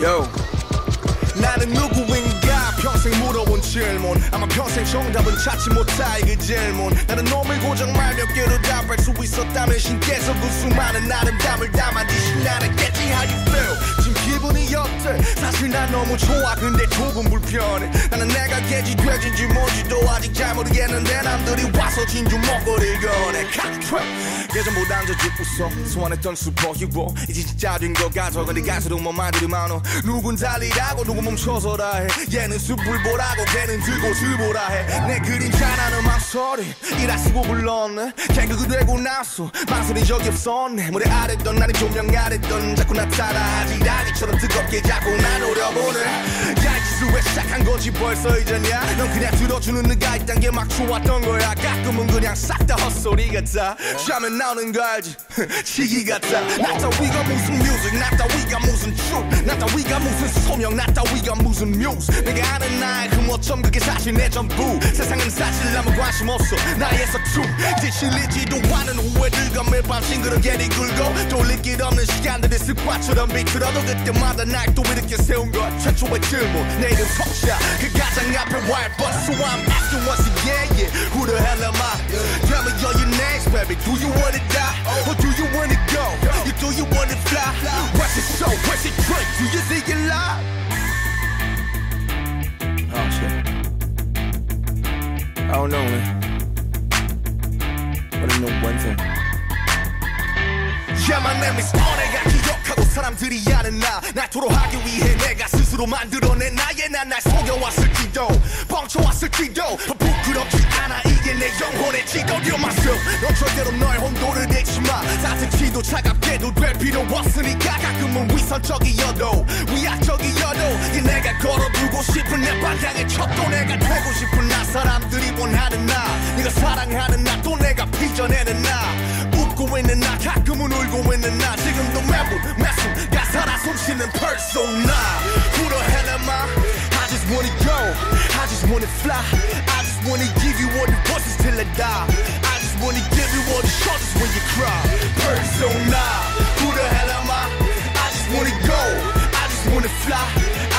Yo. 나는 누구인가 평생 물어본 질문 아마 평생 정답은 찾지 못할 그 질문 나는 놈을 고정 말 몇 개로 답할 수 있었다면 신께서 그 수많은 아름다움을 담아주신 나랬겠지 How you feel 난 너무 좋아. 근데 조금 불편해. 나는 내가 개지 돼지인지 뭔지도 아직 잘 모르겠는데 남들이 와서 진주 먹거리를 꺼내 칵트랙 예전보단 더 웃어 소환했던 슈퍼히로 이제 진짜 된것 같아 근데 갈수록 뭐 말들이 많어. 누군 달리라고 누군 멈춰서라 해. 얘는 숲을 보라고 걔는 들고 들보라 해내 그림자라는 망설이 이라 쓰고 불렀네. 걘 그게 되고 나서 망설인 적이 없었네. 무대 아래든 아님 조명 아래든 자꾸 나타나 아지랑이처럼 뜨겁게 자꾸 날 노려보네 야 이 짓을 왜 시작한 건지 벌써 잊었냐? 넌 그냥 들어주는 누가 있단 게 막 좋았던 거야. 가끔은 그냥 싹 다 헛소리 같아. 취하면 나오는 거 알지? 치기 같아. 나 따위가 무슨 music 나 따위가 무슨 truth 나 따위가 무슨 소명 나 따위가 무슨 뮤즈 내가 아는 나의 흠 어쩜 그게 사실 내 전부. 세상은 사실 아무 관심 없어. 나의 서툼 이제 실리지도 않은 후회들과 매일 밤 싱그럽게 뒤굴고 돌릴 길 없는 시간들이 습관처럼 비틀어도 그때마다 날 또 이렇게 세운 것 최초의 질문 내 이름 석샤 그 가장 앞에 와일 but so I'm asking once again yeah who the hell am I tell me all your names baby do you wanna die or do you wanna go you do you wanna fly what's it show what's it drink do you think you lie Oh shit I don't know man But I know one thing Yeah, my name is on 내가 기억하고 사람들이 아는 나 날토록 하기 위해 내가 스스로 만들어낸 나의 난날 속여왔을지도. 뻥쳐왔을지도. 부끄럽지 않아. 이게 내 영혼의 지도 You're myself 넌 절대로 너의 혼돈을 내지 마. 따뜻히도 차갑게도 될 필요 없으니까 가끔은 위선적이어도 위약적이어도 이 내가 걸어두고 싶은 내 방향의 척도 내가 되고 싶은 나. 사람들이 원하는 나. 네가 사랑하는 나. 또 내가 빚어내는 나. 웃고 있는 나. 가끔은 울고 있는 나. 지금도 매부 매순 가사라 숨쉬는 persona on. I just wanna fly. I just wanna give you all the voices till I die. I just wanna give you all the shots when you cry. Persona, who the hell am I? I just wanna go. I just wanna fly.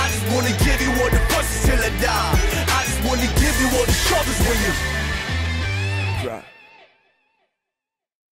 I just wanna give you all the voices till I die. I just wanna give you all the shots when you.